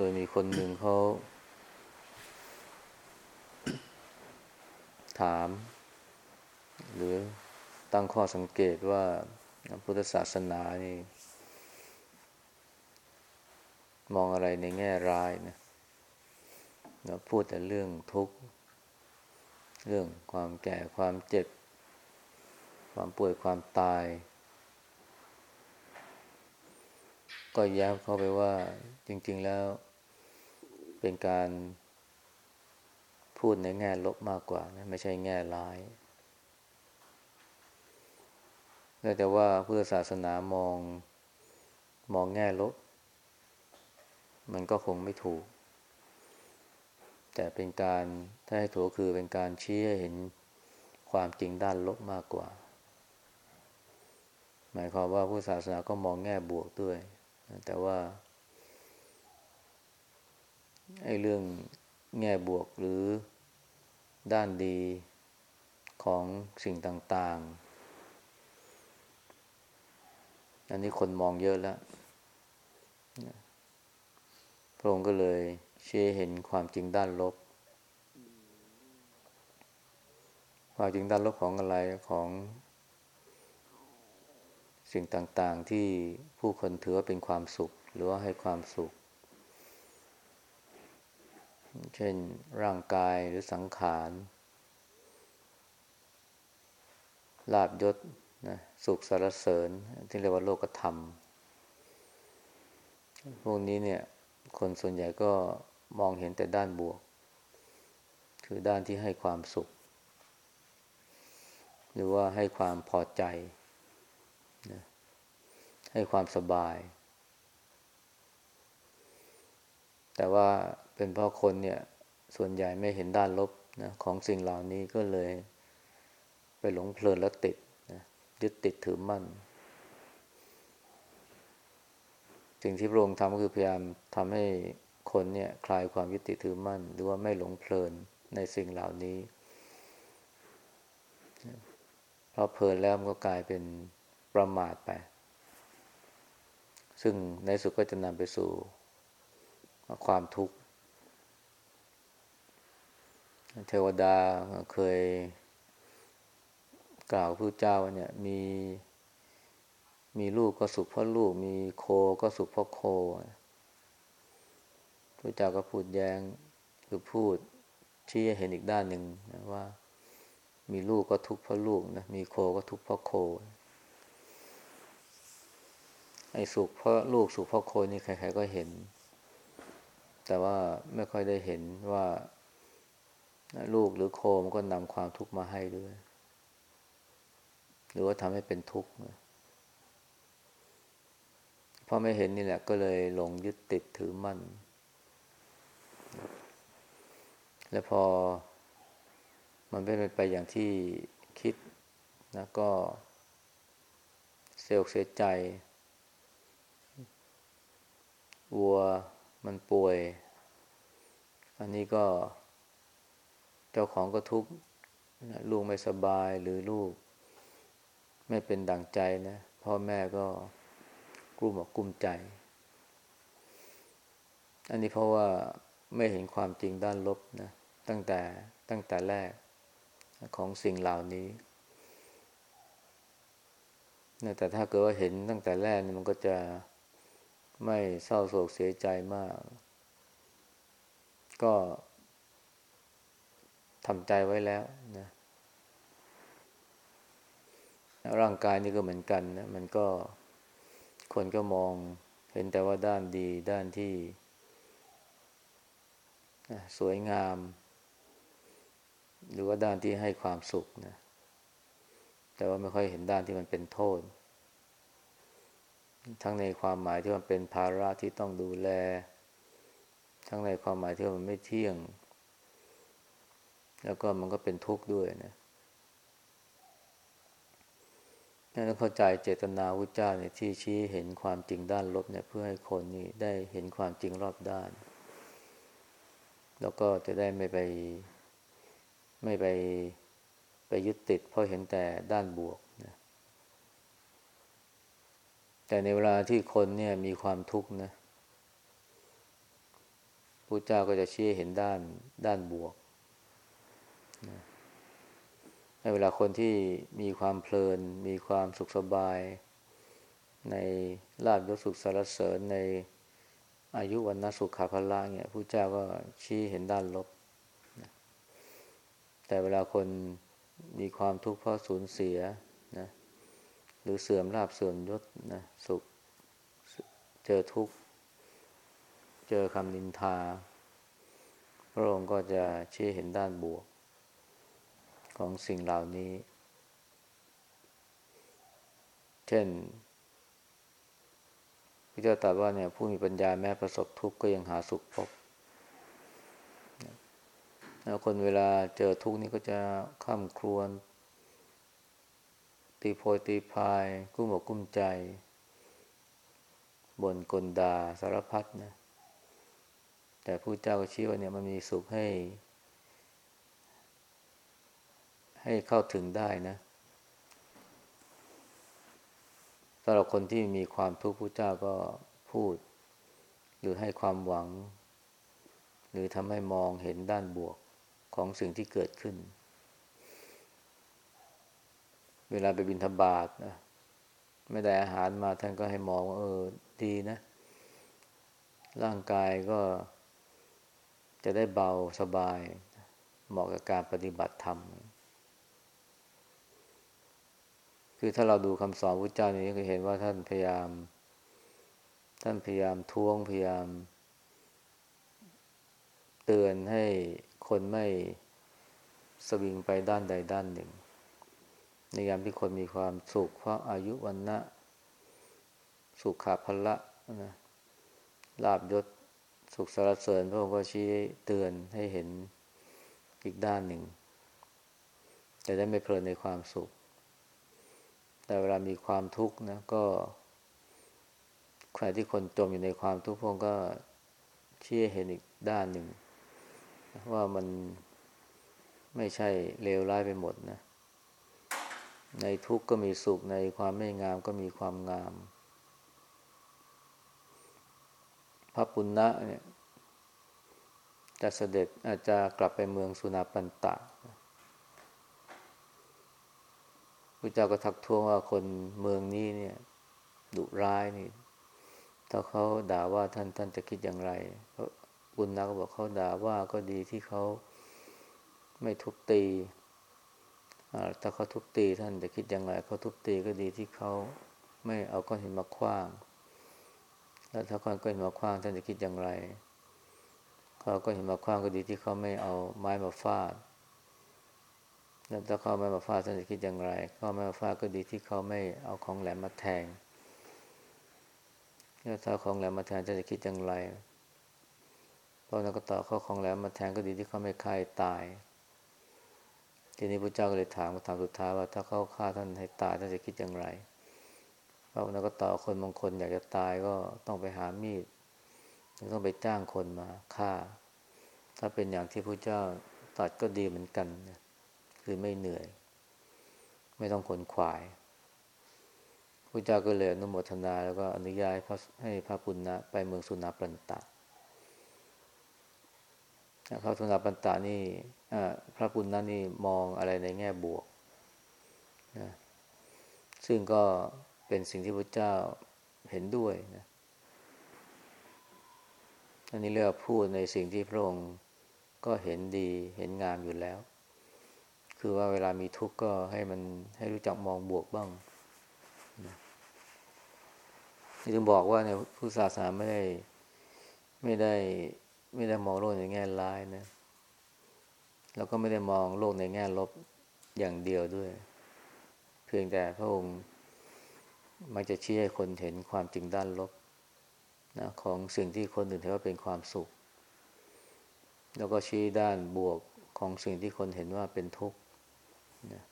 เคยมีคนหนึ่งเขาถาม หรือตั้งข้อสังเกตว่าพุทธศาสนานี่ มองอะไรในแง่ร้ายนะพูดแต่เรื่องทุกข์ เรื่องความแก่ความเจ็บ ความป่วยความตาย ก็แย้มเข้าไปว่าจริง ๆ แล้ว เป็นการพูดในแง่ลบมากกว่านะไม่ใช่แง่ร้ายแต่ว่าพุทธศาสนามองมองแง่ลบ มันก็คงไม่ถูก แต่เป็นการถ้าให้ถูกคือเป็นการชี้ให้เห็นความจริงด้านลบมากกว่า หมายความว่าพุทธศาสนาก็มองแง่บวกด้วย แต่ว่า ไอ้เรื่องแง่บวกหรือด้านดีของสิ่งต่าง ๆ อันนี้คนมองเยอะแล้วพระองค์ก็เลยเชื่อเห็นความจริงด้านลบ ความจริงด้านลบของอะไรของสิ่งต่างๆที่ผู้คนถือว่าเป็นความสุข หรือว่าให้ความสุข เช่นร่างกายหรือสังขารลาบยศนะสุขสารเสริญ ที่เรียกว่าโลกธรรม พวกนี้เนี่ย คนส่วนใหญ่ก็มองเห็นแต่ด้านบวก คือด้านที่ให้ความสุข หรือว่าให้ความพอใจนะให้ความสบาย แต่ว่า เป็นเพราะคนเนี่ยส่วนใหญ่ไม่เห็นด้านลบนะของสิ่งเหล่านี้ก็เลย ไปหลงเพลินแล้วติดนะยึดติดถือมั่น สิ่งที่พระองค์ทำก็คือพยายามทำให้คนเนี่ยคลายความยึดติดถือมั่น หรือว่าไม่หลงเพลินในสิ่งเหล่านี้เพราะเพลินแล้วมันก็กลายเป็นประมาทไป ซึ่งในสุดก็จะนำไปสู่ความทุกข์ เทวดาเคยกล่าวพระเจ้าเนี่ยมีมีลูกก็สุขเพราะลูก มีโคก็สุขเพราะโคพระเจ้าก็พูดแยง้งคือพูดชี้ให้เห็นอีกด้านหนึ่งนะว่า มีลูกก็ทุกข์เพราะลูกนะมีโคก็ทุกข์เพราะโค ไอ้สุขเพราะลูกสุขเพราะโคนี่ใครๆก็เห็น แต่ว่าไม่ค่อยได้เห็นว่า ลูกหรือโคมันก็นำความทุกข์มาให้ด้วย หรือว่าทำให้เป็นทุกข์พอไม่เห็นนี่แหละก็เลยหลงยึดติดถือมั่น และพอมันไม่เป็นไปอย่างที่คิดนะก็เสียอกเสียใจ วัวมันป่วย อันนี้ก็ เจ้าของก็ทุกข์ลูกไม่สบายหรือลูก ไม่เป็นดั่งใจนะ พ่อแม่ก็กลุ้มอกกลุ้มใจ อันนี้เพราะว่าไม่เห็นความจริงด้านลบนะ ตั้งแต่ตั้งแต่แรกของสิ่งเหล่านี้แต่ถ้าเกิดว่าเห็นตั้งแต่แรกมันก็จะไม่เศร้าโศกเสียใจมาก ก็ ทำใจไว้แล้วนะร่างกายนี่ก็เหมือนกันนะมันก็คนก็มองเห็นแต่ว่าด้านดีด้านที่สวยงาม หรือว่าด้านที่ให้ความสุขนะแต่ว่าไม่ค่อยเห็นด้านที่มันเป็นโทษ ทั้งในความหมายที่มันเป็นภาระที่ต้องดูแล ทั้งในความหมายที่มันไม่เที่ยง แล้วก็มันก็เป็นทุกข์ด้วยนะนั่นเข้าใจเจตนาวุจ้าเนี่ยที่ชี้เห็นความจริงด้านลบเนี่ยเพื่อให้คนนี่ได้เห็นความจริงรอบด้าน แล้วก็จะได้ไม่ไปไม่ไปไปยึดติด เพราะเห็นแต่ด้านบวกนะแต่ในเวลาที่คนเนี่ยมีความทุกข์นะพระเจ้าก็จะชี้เห็นด้านด้านบวก เวลาคนที่มีความเพลิน มีความสุขสบาย ในลาบยศสุขสารเสริญในอายุวันนสุขขาพละเนี่ยพระเจ้าก็ชี้เห็นด้านลบ แต่เวลาคนมีความทุกข์เพราะสูญเสียนะหรือเสื่อมลาบเสื่อมยศนะสุขเจอทุกข์ เจอคำนินทา พระองค์ก็จะชี้เห็นด้านบวก ของสิ่งเหล่านี้ เช่นพระเจ้าตรัสว่าเนี่ยผู้มีปัญญาแม้ประสบทุกข์ก็ยังหาสุขพบแล้วคนเวลาเจอทุกข์นี่ก็จะข้ามครวน ตีโพยตีพาย กุ้มอกกุ้มใจบ่นกลดาสารพัดนะแต่ผู้เจ้าก็ชี้ว่าเนี่ยมันมีสุขให้ ให้เข้าถึงได้นะสำหรับคนที่มีความทุกข์ผู้เจ้าก็พูด หรือให้ความหวัง หรือทำให้มองเห็นด้านบวกของสิ่งที่เกิดขึ้น เวลาไปบินทบาทนะไม่ได้อาหารมาท่านก็ให้มองว่าเออดีนะ ร่างกายก็จะได้เบาสบาย เหมาะกับการปฏิบัติธรรม คือถ้าเราดูคำสอนพระเจ้านี้ก็เห็นว่าท่านพยายาม ท่านพยายามท้วงพยายาม เตือนให้คนไม่สวิงไปด้านใดด้านหนึ่ง ในยามที่คนมีความสุขเพราะอายุวันนะสุขขาพละนะลาบยศสุขสารเสริญพระองค์ก็ชี้เตือนให้เห็นอีกด้านหนึ่งจะได้ไม่เพลินในความสุข แต่เวลามีความทุกข์นะก็ใครที่คนจมอยู่ในความทุกข์พระองก็เชี้เห็นอีกด้านหนึ่ง ว่ามันไม่ใช่เลวร้ายไปหมดนะ ในทุกข์ก็มีสุขในความไม่งามก็มีความงาม พระปุณณะเนี่ยจะเสด็จอาจจะกลับไปเมืองสุนาปันตะ พระเจ้าก็ทักท้วงว่าคนเมืองนี้เนี่ยดุร้ายนี่ ถ้าเขาด่าว่าท่านท่านจะคิดอย่างไรปุณณะก็บอกเขาด่าว่าก็ดีที่เขาไม่ทุบตีถ้าเขาทุบตีท่านจะคิดอย่างไรเขาทุบตีก็ดีที่เขาไม่เอาก้อนหินมาคว้าง แล้วถ้าเขาก็เห็นมาคว้างท่านจะคิดอย่างไร เขาก็เห็นมาคว้างก็ดีที่เขาไม่เอาไม้มาฟาด แล้วถ้าเขาไม่มาฟาดท่านจะคิดอย่างไรเขาไม่มาฟาดก็ดีที่เขาไม่เอาของแหลมมาแทงแล้วถ้าของแหลมมาแทงท่านจะคิดอย่างไรพราะนักก็ตอเขาของแหลมมาแทงก็ดีที่เขาไม่ฆ่าตาย ทีนี้พระเจ้าก็เลยถามคำถามสุดท้ายว่าถ้าเขาฆ่าท่านให้ตายท่านจะคิดอย่างไรพระนักก็ตอคนบางคนอยากจะตายก็ต้องไปหามีดต้องไปจ้างคนมาฆ่า ถ้าเป็นอย่างที่พระเจ้าตัดก็ดีเหมือนกัน คือไม่เหนื่อย ไม่ต้องขนขวายพระเจ้าก็เลยอนุโมทนาแล้วก็อนุญาตให้พระให้พระปุณณะไปเมืองสุนาปันตะพระสุนาปันตานี่พระปุณณะนี่มองอะไรในแง่บวกนะซึ่งก็เป็นสิ่งที่พระเจ้าเห็นด้วยนะอันนี้เรียกว่าพูดในสิ่งที่พระองค์ก็เห็นดีเห็นงามอยู่แล้ว คือว่าเวลามีทุกข์ก็ให้มันให้รู้จักมองบวกบ้างนี่ถึงบอกว่าในพุทธศาสนาไม่ได้ ไม่ได้ ไม่ได้มองโลกในแง่ร้ายนะ แล้วก็ไม่ได้มองโลกในแง่ลบอย่างเดียวด้วย เพียงแต่พระองค์มันจะชี้ให้คนเห็นความจริงด้านลบนะของสิ่งที่คนอื่นเห็นว่าเป็นความสุข แล้วก็ชี้ด้านบวกของสิ่งที่คนเห็นว่าเป็นทุกข์ นะ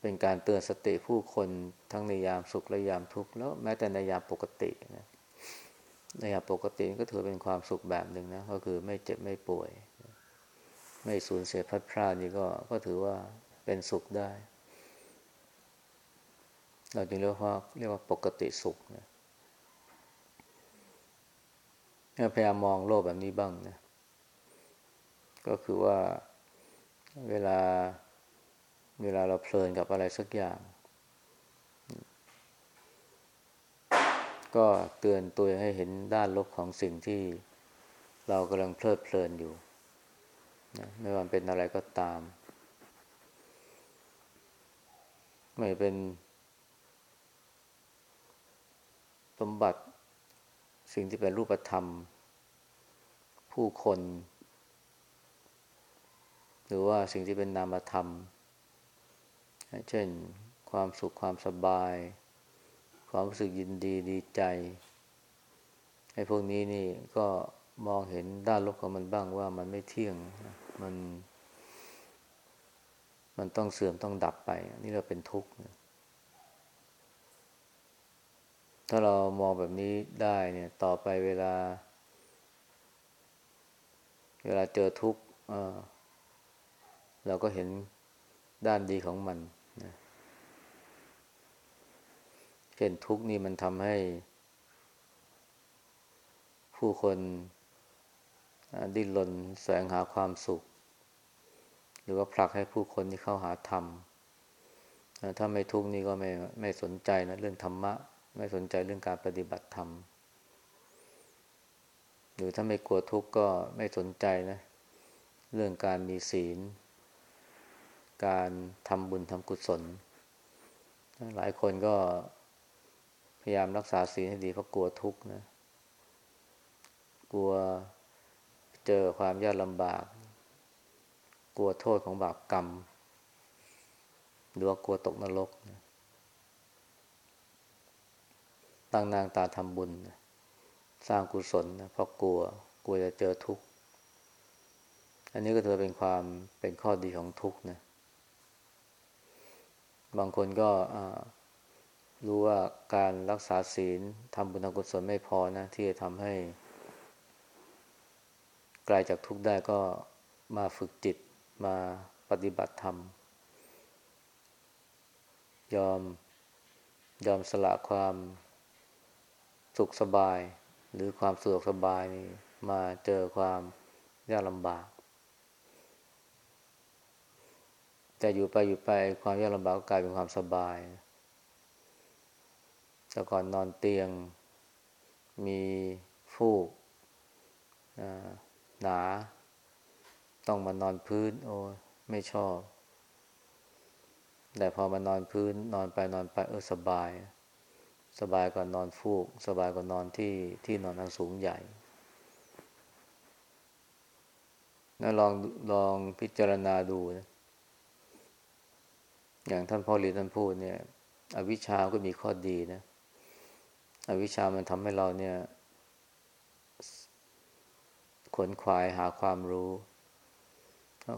เป็นการเตือนสติผู้คนทั้งในยามสุขและยามทุกข์แล้วแม้แต่ในยามปกตินะในยามปกติก็ถือเป็นความสุขแบบหนึ่งนะก็คือไม่เจ็บไม่ป่วย ไม่สูญเสียพัดพลาดนี่ก็ก็ถือว่าเป็นสุขได้ เราจึงเรียกว่าเรียกว่าปกติสุขนะพยายามมองโลกแบบนี้บ้างนะก็คือว่า เวลา เวลาเราเพลินกับอะไรสักอย่าง ก็เตือนตัวให้เห็นด้านลบของสิ่งที่เรากำลังเพลิดเพลินอยู่นะไม่ว่าเป็นอะไรก็ตาม ไม่เป็นสมบัติสิ่งที่เป็นรูปธรรม ผู้คน หรือว่าสิ่งที่เป็นนามธรรม เช่น ความสุขความสบาย ความรู้สึกยินดีดีใจไอ้พวกนี้นี่ก็มองเห็นด้านลบของมันบ้างว่ามันไม่เที่ยงมัน มันต้องเสื่อมต้องดับไป นี่เราเป็นทุกข์ถ้าเรามองแบบนี้ได้เนี่ย ต่อไปเวลา เวลาเจอทุกข์ เราก็เห็นด้านดีของมันนะเช่นทุกข์นี่มันทำให้ ผู้คนดิ้นรนแสวงหาความสุข หรือว่าผลักให้ผู้คนที่เข้าหาธรรมถ้าไม่ทุกข์นี่ก็ไม่ไม่สนใจนะเรื่องธรรมะ ไม่สนใจเรื่องการปฏิบัติธรรม หรือถ้าไม่กลัวทุกข์ก็ไม่สนใจนะ เรื่องการมีศีล การทำบุญทำกุศล หลายคนก็พยายามรักษาศีลให้ดีเพราะกลัวทุกข์นะ กลัวเจอความยากลำบาก กลัวโทษของบาปกรรม หรือว่ากลัวตกนรกนะตั้งนางตาทำบุญนะสร้างกุศลนะเพราะกลัว กลัวจะเจอทุกข์ อันนี้ก็ถือเป็นความเป็นข้อดีของทุกข์นะ บางคนก็รู้ว่าการรักษาศีลทำบุญทำกุศลไม่พอนะ ที่จะทำให้กลายจากทุกข์ได้ก็มาฝึกจิตมาปฏิบัติธรรม ยอมยอมสละความสุขสบาย หรือความสะดวกสบายนี่มาเจอความยากลำบาก แต่อยู่ไปอยู่ไปความยากลำบากก็กลายเป็นความสบาย แต่ก่อนนอนเตียง มีฟูกหนา ต้องมานอนพื้น โอ้ไม่ชอบ แต่พอมานอนพื้น นอนไปนอนไปเออสบาย สบายกว่านอนฟูก สบายกว่านอนที่ที่นอนทางสูงใหญ่นะลองลองพิจารณาดูนะ อย่างท่านพ่อหลีท่านพูดเนี่ย อวิชาก็มีข้อดีนะ อวิชชามันทำให้เราเนี่ย ขนขวายหาความรู้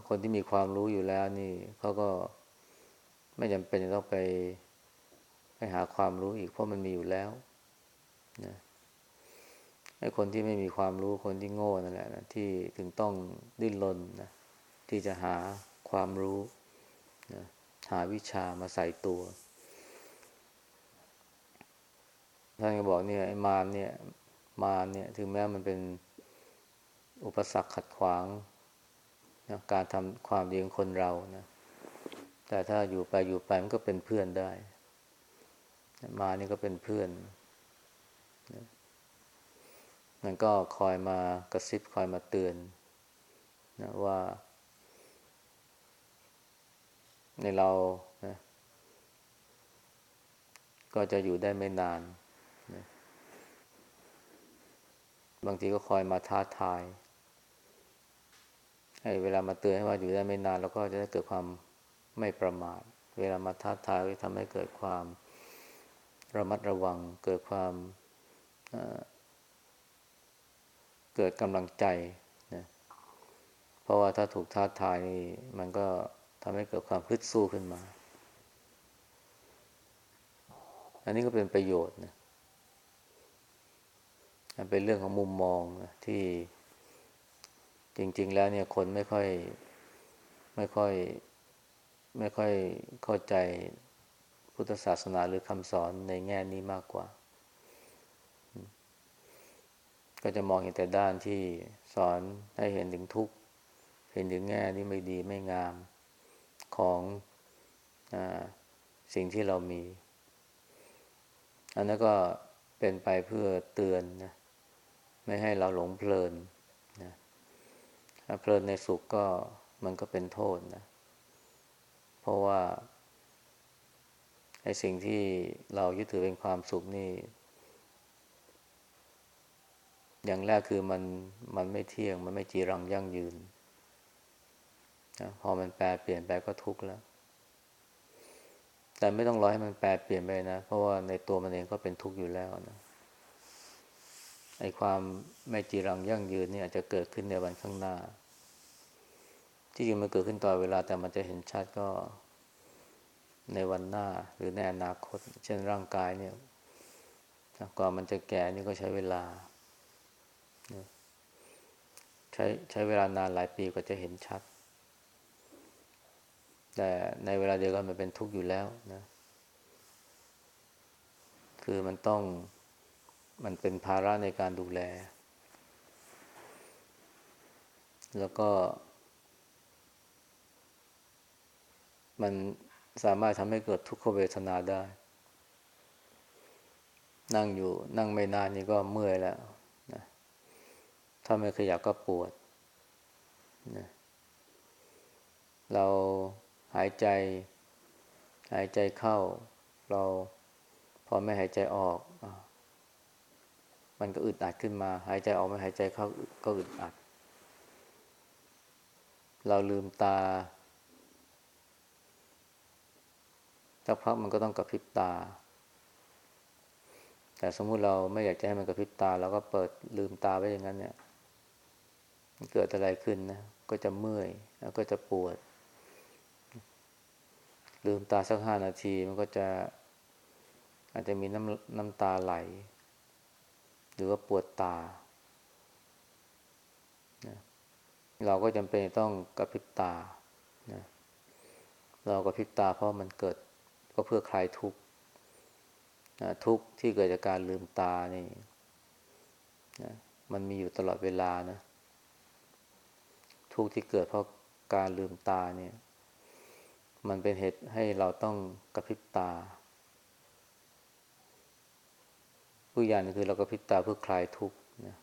คนที่มีความรู้อยู่แล้วนี่เขาก็ไม่จำเป็นจะต้องไปไปหาความรู้อีกเพราะมันมีอยู่แล้วนะไอ้คนที่ไม่มีความรู้คนที่โง่นั่นแหละนะที่ถึงต้องดิ้นรนนะที่จะหาความรู้นะ หาวิชามาใส่ตัวท่านก็บอกเนี่ยไอ้มารเนี่ย มารเนี่ย ถึงแม้มันเป็นอุปสรรคขัดขวางนะการทำความดีของคนเรานะแต่ถ้าอยู่ไปอยู่ไปมันก็เป็นเพื่อนได้ มานี่ก็เป็นเพื่อนนะมันก็คอยมากระซิบคอยมาเตือนนะว่า ในเรานะก็จะอยู่ได้ไม่นานนะบางทีก็คอยมาท้าทาย ให้เวลามาเตือนให้ว่าอยู่ได้ไม่นาน แล้วก็จะได้เกิดความไม่ประมาท เวลามาท้าทายก็ทำให้เกิดความระมัดระวัง เกิดความเกิดกำลังใจนะเพราะว่าถ้าถูกท้าทายนี่มันก็ ทำให้เกิดความพึดสู้ขึ้นมา อันนี้ก็เป็นประโยชน์นะเป็นเรื่องของมุมมองนะที่จริง ๆ แล้วเนี่ยคนไม่ค่อย ไม่ค่อย ไม่ค่อยเข้าใจพุทธศาสนาหรือคำสอนในแง่นี้มากกว่า ก็จะมองเห็นแต่ด้านที่สอนให้เห็นถึงทุกข์ เห็นถึงแง่ที่ไม่ดีไม่งาม ของอสิ่งที่เรามี อันนั้นก็เป็นไปเพื่อเตือนนะไม่ให้เราหลงเพลินนะเพลินในสุขก็มันก็เป็นโทษนะ เพราะว่าไอ้สิ่งที่เรายึดถือเป็นความสุขนี่ อย่างแรกคือมันมันไม่เที่ยง มันไม่จีรังยั่งยืน นะพอมันแปลเปลี่ยนไปก็ทุกข์แล้ว แต่ไม่ต้องรอให้มันแปลเปลี่ยนไปนะ เพราะว่าในตัวมันเองก็เป็นทุกข์อยู่แล้วนะไอ้ความไม่จีรังยั่งยืนนี่อาจจะเกิดขึ้นในวันข้างหน้า ที่จริงมันเกิดขึ้นต่อเวลาแต่มันจะเห็นชัดก็ในวันหน้าหรือในอนาคต เช่นร่างกายเนี่ยก่อนมันจะแก่นี่ก็ใช้เวลา ใช้ใช้เวลานานหลายปีกว่าจะเห็นชัด แต่ในเวลาเดียวกันมันเป็นทุกข์อยู่แล้วนะ คือมันต้องมันเป็นภาระในการดูแล แล้วก็ มันสามารถทำให้เกิดทุกขเวทนาได้ นั่งอยู่นั่งไม่นานนี่ก็เมื่อยแล้วนะถ้าไม่ขยับก็ปวดนะเรา หายใจ หายใจเข้า เราพอไม่หายใจออก มันก็อึดอัดขึ้นมา หายใจออกไม่หายใจเข้าก็อึดอัด เราลืมตาสักพักมันก็ต้องกระพริบตา แต่สมมุติเราไม่อยากจะให้มันกระพริบตาเราก็เปิดลืมตาไว้อย่างนั้นเนี่ยเกิดอะไรขึ้นนะ ก็จะเมื่อย แล้วก็จะปวด ลืมตาสักห้านาทีมันก็จะอาจจะมีน้ำน้ำตาไหล หรือว่าปวดตา เราก็จำเป็นต้องกระพริบตา เรากระพริบตาเพราะมันเกิดก็เพื่อคลายทุกข์ทุกข์ที่เกิดจากการลืมตานี่นะมันมีอยู่ตลอดเวลานะ ทุกข์ที่เกิดเพราะการลืมตาเนี่ย มันเป็นเหตุให้เราต้องกระพริบตา ผู้อย่างนึงคือเรากระพริบตาเพื่อคลายทุกข์นะ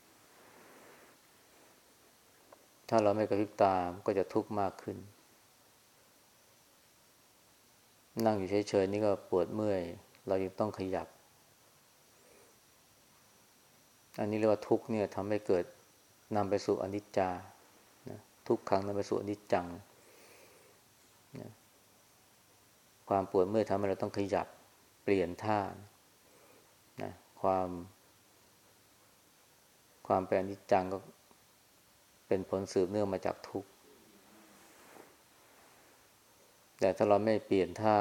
ถ้าเราไม่กระพริบตาก็จะทุกข์มากขึ้น นั่งอยู่เฉยๆนี่ก็ปวดเมื่อย เรายังต้องขยับ อันนี้เรียกว่าทุกข์เนี่ยทำให้เกิดนำไปสู่อนิจจานะทุกครั้งนำไปสู่อนิจจังนะ ความปวดเมื่อยทำให้เราต้องขยับเปลี่ยนท่านะความ ความเป็นอนิจจังก็เป็นผลสืบเนื่องมาจากทุกข์แต่ถ้าเราไม่เปลี่ยนท่า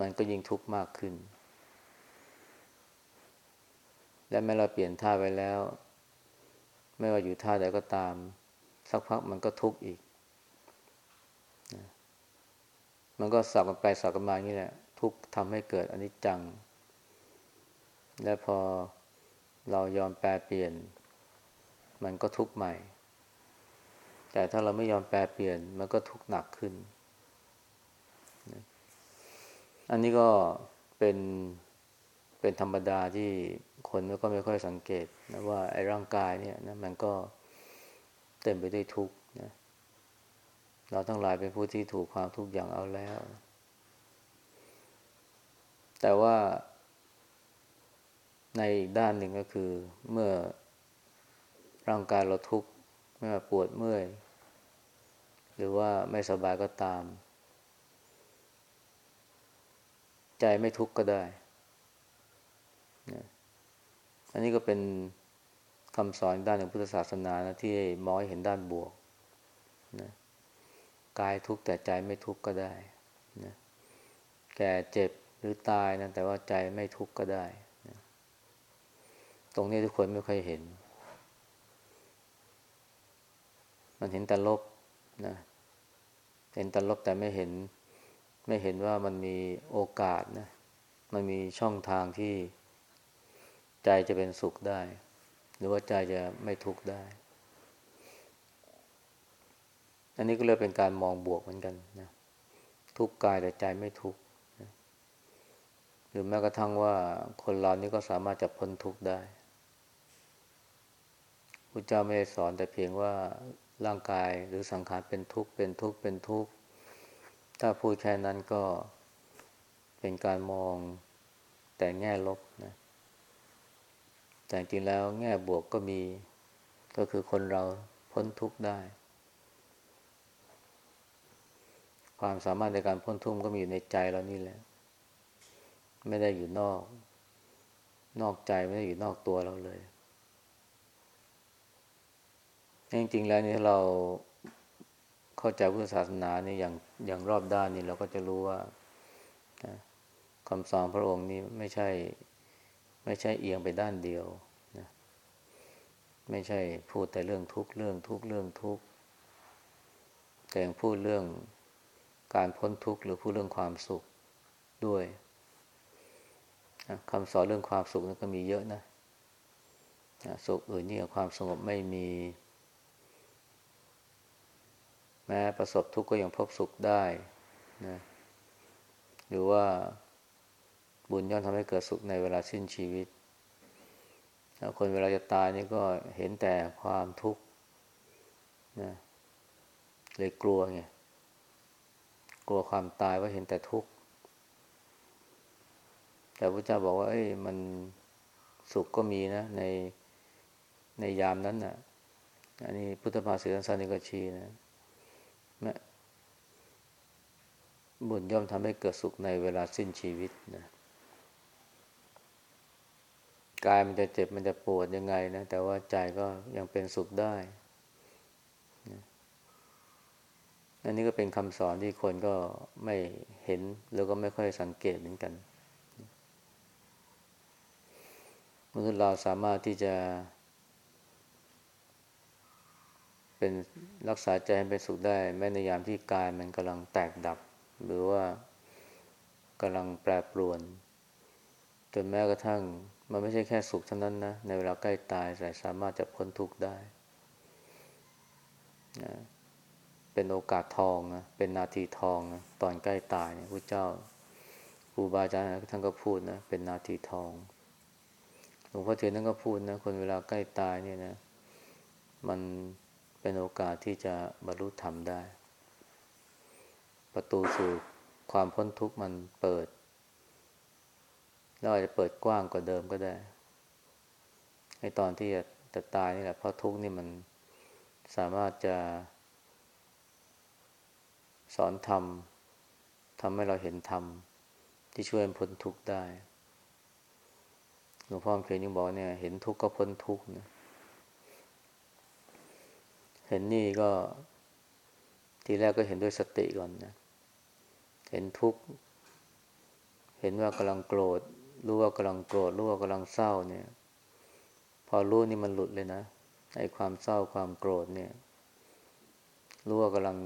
มันก็ยิ่งทุกข์มากขึ้น และแม้เราเปลี่ยนท่าไปแล้ว ไม่ว่าอยู่ท่าใดก็ตาม สักพักมันก็ทุกข์อีก มันก็สับกันไปสับกันมาอย่างนี้แหละทุกข์ทำให้เกิดอนิจจัง และพอเรายอมแปลเปลี่ยน มันก็ทุกข์ใหม่ แต่ถ้าเราไม่ยอมแปลเปลี่ยน มันก็ทุกข์หนักขึ้น อันนี้ก็เป็นเป็นธรรมดาที่คนก็ไม่ค่อยสังเกตนะว่าไอ้ร่างกายเนี่ยนะมันก็เต็มไปด้วยทุกข์ เราทั้งหลายเป็นผู้ที่ถูกความทุกข์อย่างเอาแล้ว แต่ว่าในอีกด้านหนึ่งก็คือเมื่อร่างกายเราทุกข์ไม่ว่าปวดเมื่อย หรือว่าไม่สบายก็ตาม ใจไม่ทุกข์ก็ได้ อันนี้ก็เป็นคำสอนด้านของพุทธศาสนานะที่มองเห็นด้านบวก กายทุกข์แต่ใจไม่ทุกข์ก็ได้นะแก่เจ็บหรือตายนะแต่ว่าใจไม่ทุกข์ก็ได้นะตรงนี้ทุกคนไม่ค่อยเห็น มันเห็นแต่ลบนะเห็นแต่ลบแต่ไม่เห็น ไม่เห็นว่ามันมีโอกาสนะมันมีช่องทางที่ใจจะเป็นสุขได้ หรือว่าใจจะไม่ทุกข์ได้ อันนี้ก็เรียกเป็นการมองบวกเหมือนกันนะทุกข์กายแต่ใจไม่ทุกข์หรือแม้กระทั่งว่าคนเรานี่ก็สามารถจะพ้นทุกข์ได้พระเจ้าไม่ได้สอนแต่เพียงว่าร่างกายหรือสังขารเป็นทุกข์เป็นทุกข์เป็นทุกข์ถ้าพูดแค่นั้นก็เป็นการมองแต่แง่ลบนะแต่จริงแล้วแง่บวกก็มีก็คือคนเราพ้นทุกข์ได้ ความสามารถในการพ้นทุกข์ก็มีอยู่ในใจเรานี่แหละ ไม่ได้อยู่นอก นอกใจไม่ได้อยู่นอกตัวเราเลยจริงๆแล้วนี่เราเข้าใจพุทธศาสนาเนี่อย่างอย่างรอบด้านนี่เราก็จะรู้ว่าคำสอนพระองค์นี้ไม่ใช่ ไม่ใช่เอียงไปด้านเดียวนะไม่ใช่พูดแต่เรื่องทุกเรื่องทุกเรื่องทุกแต่ยังพูดเรื่อง การพ้นทุกข์หรือพูดเรื่องความสุขด้วยคำสอนเรื่องความสุขนั้นก็มีเยอะนะสุขอื่นนี่กับความสงบไม่มี แม้ประสบทุกข์ก็ยังพบสุขได้นะหรือว่าบุญย่อมทำให้เกิดสุขในเวลาสิ้นชีวิตคนเวลาจะตายนี่ก็เห็นแต่ความทุกข์นะเลยกลัวไง กลัวความตายว่าเห็นแต่ทุกข์ แต่พระเจ้าบอกว่า เอ้ยมันสุขก็มีนะ ในในยามนั้นนะ่ะ อันนี้พุทธภาษิตสันนิกชีนะแมบุญย่อมทำให้เกิดสุขในเวลาสิ้นชีวิตนะกายมันจะเจ็บมันจะปวดยังไงนะ แต่ว่าใจก็ยังเป็นสุขได้นะ อันนี้ก็เป็นคำสอนที่คนก็ไม่เห็น แล้วก็ไม่ค่อยสังเกตเหมือนกัน มนุษย์เราสามารถที่จะ เป็นรักษาใจให้เป็นสุขได้ แม้ในยามที่กายมันกำลังแตกดับ หรือว่ากำลังแปรปรวน จนแม้กระทั่ง มันไม่ใช่แค่สุขเท่านั้นนะ ในเวลาใกล้ตายแต่สามารถจะพ้นทุกข์ได้นะ เป็นโอกาสทองนะเป็นนาทีทองนะตอนใกล้ตายเนี่ยพระเจ้าครูบาอาจารย์ท่านก็พูดนะเป็นนาทีทองหลวงพ่อเทียนนั่นก็พูดนะคนเวลาใกล้ตายเนี่ยนะมันเป็นโอกาสที่จะบรรลุธรรมได้ ประตูสู่ความพ้นทุกข์มันเปิดแล้วอาจจะเปิดกว้างกว่าเดิมก็ได้ในตอนที่จะจะตายนี่แหละเพราะทุกข์นี่มันสามารถจะ สอนธรรมทำให้เราเห็นธรรม ที่ช่วยพ้นทุกข์ได้หลวงพ่อเขียนยังบอกเนี่ย เห็นทุกข์ก็พ้นทุกข์นะเห็นนี่ก็ ทีแรกก็เห็นด้วยสติก่อนนะเห็นทุกข์เห็นว่ากำลังโกรธรู้ว่ากำลังโกรธรู้ว่ากำลังเศร้าเนี่ย พอรู้นี่มันหลุดเลยนะไอ้ความเศร้าความโกรธเนี่ย รู้ว่ากำลัง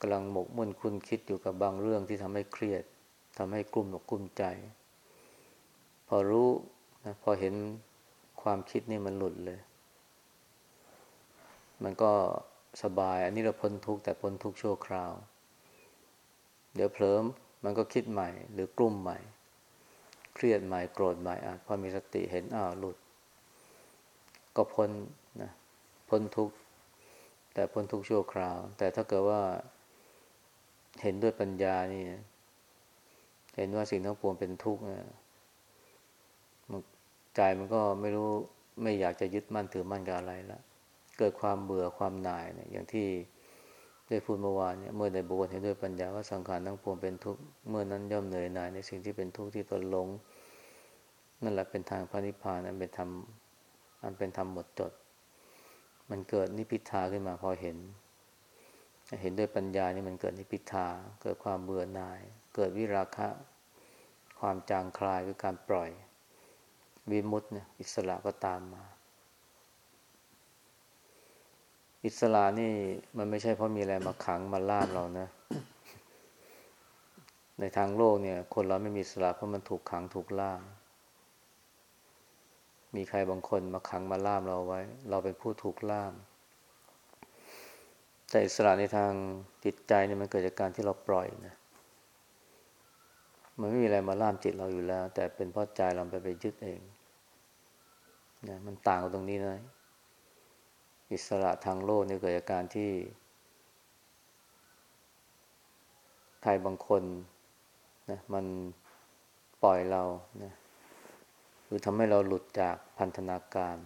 กำลังหมกมุ่นคุณคิดอยู่กับบางเรื่องที่ทำให้เครียดทำให้กลุ้มหนกกลุ้มใจ พอรู้นะพอเห็นความคิดนี่มันหลุดเลย มันก็สบาย อันนี้เราพ้นทุกข์แต่พ้นทุกข์ชั่วคราว เดี๋ยวเพลิมมันก็คิดใหม่ หรือกลุ่มใหม่ เครียดใหม่โกรธใหม่อพอมีสติเห็นอ้าวหลุด ก็พ้นนะพ้นทุกข์แต่พ้นทุกข์ชั่วคราว แต่ถ้าเกิดว่า เห็นด้วยปัญญานี่เห็นว่าสิ่งทั้งปวงเป็นทุกข์นะใจมันก็ไม่รู้ไม่อยากจะยึดมั่นถือมั่นกับอะไรล้วเกิดความเบื่อความหน่ายเนี่ย อย่างที่ได้พูดเมื่อวานเนี่ยเมื่อได้บุคคลเห็นด้วยปัญญาว่าสังขารทั้งปวงเป็นทุกข์เมื่อนั้นย่อมเหนื่อยหน่ายในสิ่งที่เป็นทุกข์ที่ตนหลง นั่นแหละเป็นทางพระนิพพานนั้นเป็นธรรมอันเป็นธรรมหมดจด มันเกิดนิพิทาขึ้นมาพอเห็น เห็นด้วยปัญญานี่มันเกิดนิพิทา เกิดความเบื่อหน่าย เกิดวิราคะ ความจางคลายคือการปล่อย วิมุตต์เนี่ยอิสระก็ตามมา อิสระนี่มันไม่ใช่เพราะมีอะไรมาขังมาล่ามเรานะ ในทางโลกเนี่ย คนเราไม่มีอิสระเพราะมันถูกขังถูกล่าม มีใครบางคนมาขังมาล่ามเราไว้ เราเป็นผู้ถูกล่าม แต่อิสระในทางจิตใจเนี่ยมันเกิดจากการที่เราปล่อยนะ มันไม่มีอะไรมาล่ามจิตเราอยู่แล้ว แต่เป็นเพราะใจเราไปไปยึดเองนะมันต่างกันตรงนี้นะ อิสระทางโลกนี่เกิดจากการที่ ใครบางคนนะมันปล่อยเรานะหรือทำให้เราหลุดจากพันธนาการ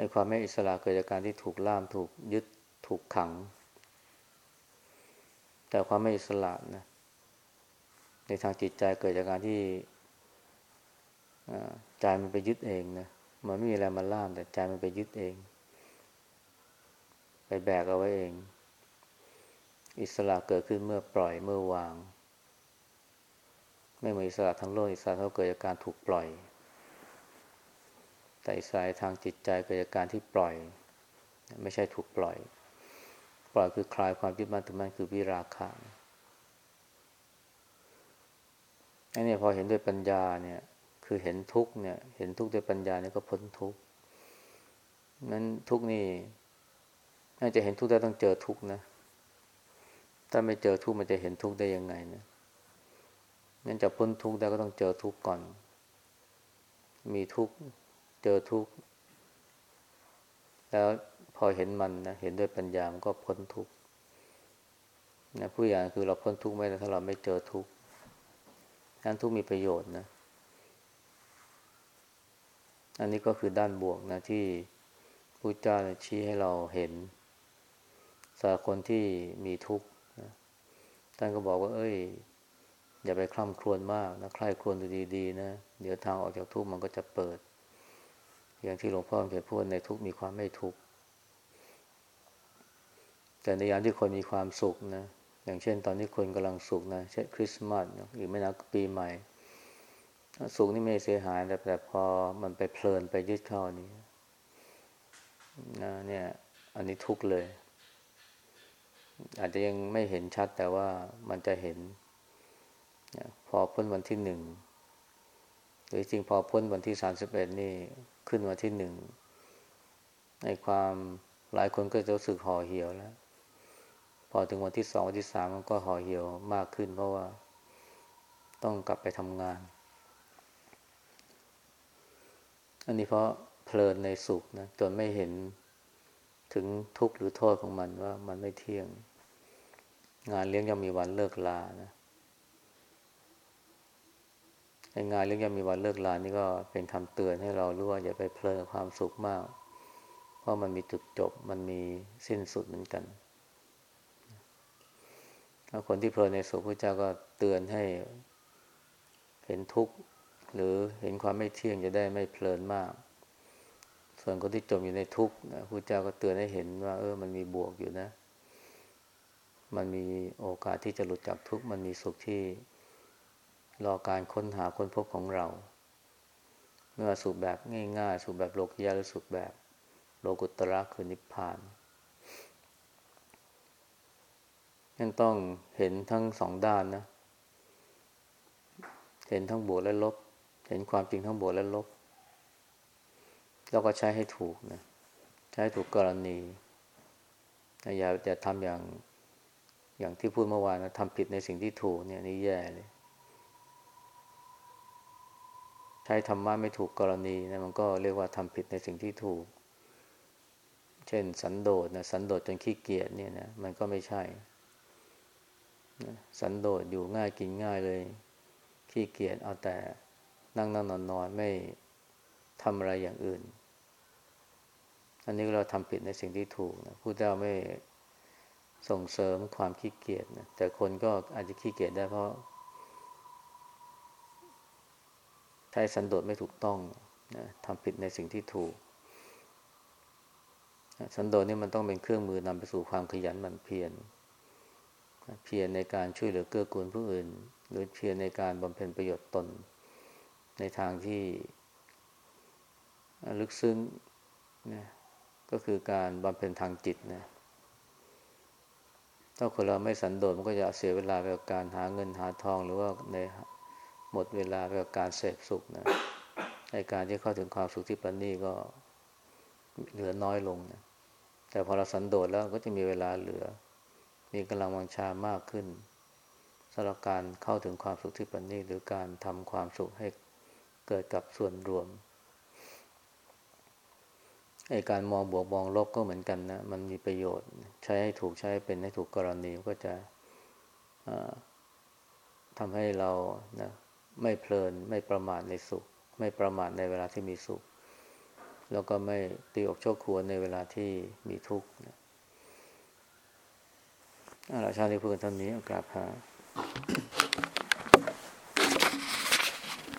ไอ้ความไม่อิสระเกิดจากการที่ถูกล่ามถูกยึดถูกขัง แต่ความไม่อิสระนะในทางจิตใจเกิดจากการที่ใจมันไปยึดเองนะมันไม่มีอะไรมาล่าม แต่ใจมันไปยึดเอง ไปแบกเอาไว้เอง อิสระเกิดขึ้นเมื่อปล่อยเมื่อวาง ไม่เหมือนอิสระทั้งโลกอิสระเขาเกิดจากการถูกปล่อย แต่อิสระทางจิตใจเกิดจากการที่ปล่อย ไม่ใช่ถูกปล่อย ปล่อยคือคลายความยึดมั่นถือมั่นคือวิราคะอันนี้พอเห็นด้วยปัญญาเนี่ย คือเห็นทุกเนี่ย เห็นทุกด้วยปัญญาเนี่ยก็พ้นทุกนั้นทุกนี่น่าจะเห็นทุกได้ต้องเจอทุกนะ ถ้าไม่เจอทุกมันจะเห็นทุกได้ยังไงนะงั้นจะพ้นทุกได้ก็ต้องเจอทุกก่อน มีทุก เจอทุกข์ แล้วพอเห็นมันนะเห็นด้วยปัญญามันก็พ้นทุกข์นะผู้อย่างคือเราพ้นทุกไม่ได้ถ้าเราไม่เจอทุกข์นั้นทุกข์มีประโยชน์นะ อันนี้ก็คือด้านบวกนะที่พระเจ้าชี้ให้เราเห็นสำหรับคนที่มีทุกข์นะท่านก็บอกว่า เอ้ย อย่าไปคล่ำครวญมากนะใครครวญดูดีๆนะ เดี๋ยวทางออกจากทุกข์มันก็จะเปิด อย่างที่หลวงพ่อเคยพูดในทุกมีความไม่ทุกแต่ในยามที่คนมีความสุขนะ อย่างเช่น ตอนนี้คนกำลังสุขนะเช่นคริสต์มาสหรือไม่นักปีใหม่สุขนี่ไม่เสียหายแต่แต่พอมันไปเพลินไปยึดเข้านี้นะเนี่ย อันนี้ทุกเลย อาจจะยังไม่เห็นชัดแต่ว่ามันจะเห็น พอพ้นวันที่หนึ่ง หรือจริงพอพ้นวันที่สามสิบเอ็ดนี่ขึ้นวันที่หนึ่งในความหลายคนก็จะรู้สึกห่อเหี่ยวแล้ว พอถึงวันที่สองวันที่สามมันก็ห่อเหี่ยวมากขึ้น เพราะว่าต้องกลับไปทำงาน อันนี้เพราะเพลินในสุขนะจนไม่เห็นถึงทุกข์หรือโทษของมันว่ามันไม่เที่ยง งานเลี้ยงย่อมมีวันเลิกลานะ งานเลี้ยงย่อมมีวันเลิกลานี่ก็เป็นคำเตือนให้เรารู้ว่าอย่าไปเพลินความสุขมาก เพราะมันมีจุดจบมันมีสิ้นสุดเหมือนกันถ้าคนที่เพลินในสุขพระเจ้าก็เตือนให้เห็นทุกข์หรือเห็นความไม่เที่ยงจะได้ไม่เพลินมาก ส่วนคนที่จมอยู่ในทุกข์นะพระเจ้าก็เตือนให้เห็นว่า เออ มันมีบวกอยู่นะ มันมีโอกาสที่จะหลุดจากทุกข์มันมีสุขที่ รอการค้นหาค้นพบของเรา เมื่อสุขแบบง่ายๆสุขแบบโลกยาหรือสุขแบบโลกุตระคือนิพพานยังต้องเห็นทั้งสองด้านนะ เห็นทั้งบวกและลบ เห็นความจริงทั้งบวกและลบ แล้วก็ใช้ให้ถูกนะ ใช้ถูกกรณี อย่าจะทำอย่างอย่างที่พูดเมื่อวานนะทำผิดในสิ่งที่ถูกเนี่ยนี่แย่เลย ใช้ธรรมะไม่ถูกกรณีนะมันก็เรียกว่าทำผิดในสิ่งที่ถูก เช่น สันโดษนะสันโดษจนขี้เกียจเนี่ยนะมันก็ไม่ใช่สันโดษอยู่ง่ายกินง่ายเลย ขี้เกียจเอาแต่นั่งนั่งนอนนอนไม่ทำอะไรอย่างอื่น อันนี้เราทำผิดในสิ่งที่ถูกนะผู้เจ้าไม่ส่งเสริมความขี้เกียจนะแต่คนก็อาจจะขี้เกียจได้เพราะ ใช้สันโดษไม่ถูกต้องนะทำผิดในสิ่งที่ถูก สันโดษนี่มันต้องเป็นเครื่องมือนำไปสู่ความขยันหมั่นเพียรเพียรในการช่วยเหลือเกื้อกูลผู้อื่น หรือเพียรในการบำเพ็ญประโยชน์ตน ในทางที่ลึกซึ้งนะก็คือการบำเพ็ญทางจิตนะถ้าคนเราไม่สันโดษมันก็จะเสียเวลาไปกับการหาเงินหาทองหรือว่าใน หมดเวลาไปกับการเสพสุขนะในการที่เข้าถึงความสุขที่ประณีก็เหลือน้อยลงนะแต่พอเราสันโดษแล้วก็จะมีเวลาเหลือ มีกำลังวังชามากขึ้นสำหรับการเข้าถึงความสุขที่ประณีตหรือการทำความสุขให้เกิดกับส่วนรวมไอการมองบวกมองลบก็เหมือนกันนะ มันมีประโยชน์ ใช้ให้ถูกใช้เป็นให้ถูกกรณีก็จะทำให้เรานะ ไม่เพลิน ไม่ประมาทในสุข ไม่ประมาทในเวลาที่มีสุข แล้วก็ไม่ตีอกโชคขัวในเวลาที่มีทุกข์นะอาราชาติพูดกันท่านี้กราบพระ